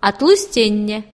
атлусценне